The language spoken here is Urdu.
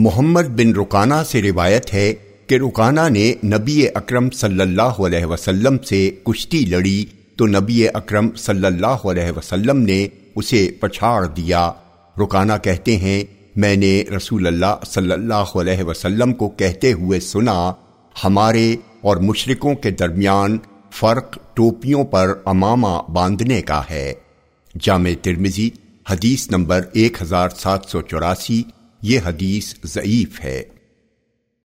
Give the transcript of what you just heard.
محمد بن رکانہ سے روایت ہے کہ رکانہ نے نبی اکرم صلی اللہ علیہ وسلم سے کشتی لڑی تو نبی اکرم صلی اللہ علیہ وسلم نے اسے پچھاڑ دیا۔ رکانہ کہتے ہیں، میں نے رسول اللہ صلی اللہ علیہ وسلم کو کہتے ہوئے سنا، ہمارے اور مشرکوں کے درمیان فرق ٹوپیوں پر امامہ باندھنے کا ہے۔ جامع ترمزی حدیث نمبر ایک ہزار سات سو چوراسی یہ حدیث ضعیف ہے۔